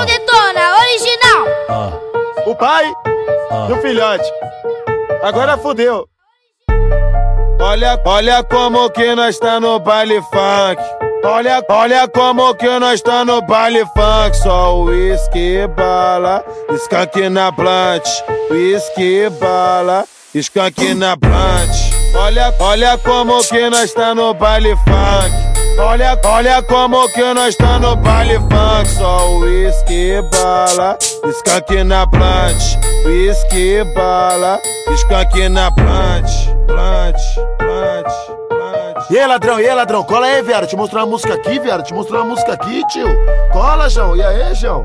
Detona, original. Ah. O pai ah. e o filhote. Agora fudeu. Olha, olha como que nós tá no baile funk. Olha, olha como que nós tá no baile funk. Só uísque bala, skunk na plant. Whisky bala, skunk na plant. Olha, olha como que nós tá no baile funk. Olha, olha como que nós tá no baile funk. Só whisky bala, skunk na plant Whisky bala, skunk na plant Plant, plant, plant E aí ladrão, e aí ladrão, cola aí viado. Te mostrar uma música aqui, viado, te mostrar uma música aqui, tio. Cola, João, e aí, João?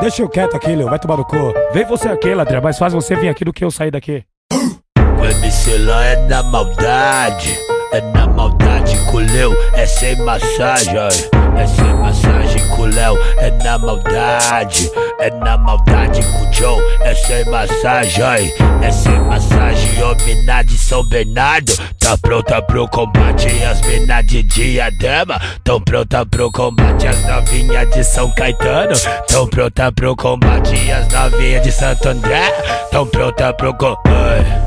Deixa eu quieto aqui, Leo, vai tomar no cu. Vem você aqui, ladrão, mas faz você vir aqui do que eu sair daqui. O MC lá é da maldade sem massagem, é sem massagem com Léo, é na maldade, é na maldade com Joe, é sem massagem, é sem massagem, homina de São Bernardo, tá pronta pro combate, as mina de diadema, tão pronta pro combate, as novinhas de São Caetano, tão pronta pro combate, as novinhas de Santo André, tão pronta pro combate.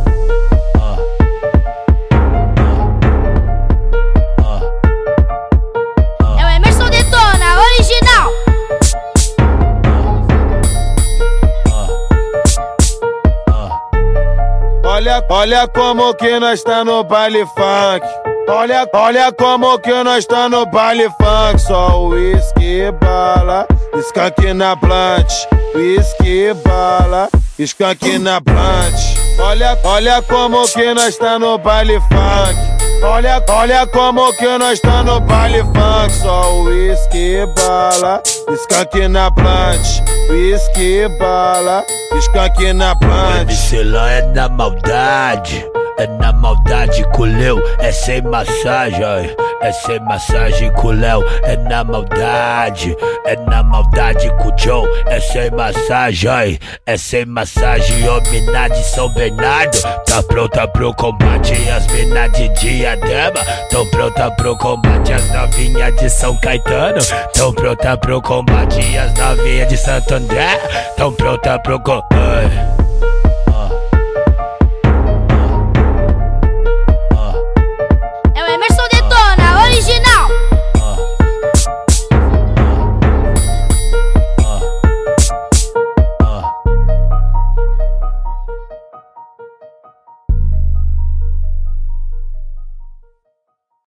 Olha, olha como que nós tá no baile funk. Olha, olha como que nós tá no baile funk. Só whisky bala, skunk na plant. Whisky bala, skunk na plant. Olha, olha como que nós tá no baile funk. Olha, olha como que nós tá no baile funk Só whisky bala, skunk na plant Whisky bala, skunk na plant. MC lá é da maldade é na maldade com Leo, é sem massagem, é sem massagem com Léo, é na maldade, é na maldade com Joe, é sem massagem, é sem massagem, homina de São Bernardo, tá pronta pro combate, as mina de diadema, tão pronta pro combate, as novinhas de São Caetano, tão pronta pro combate, as novinhas de Santo André, tão pronta pro combate.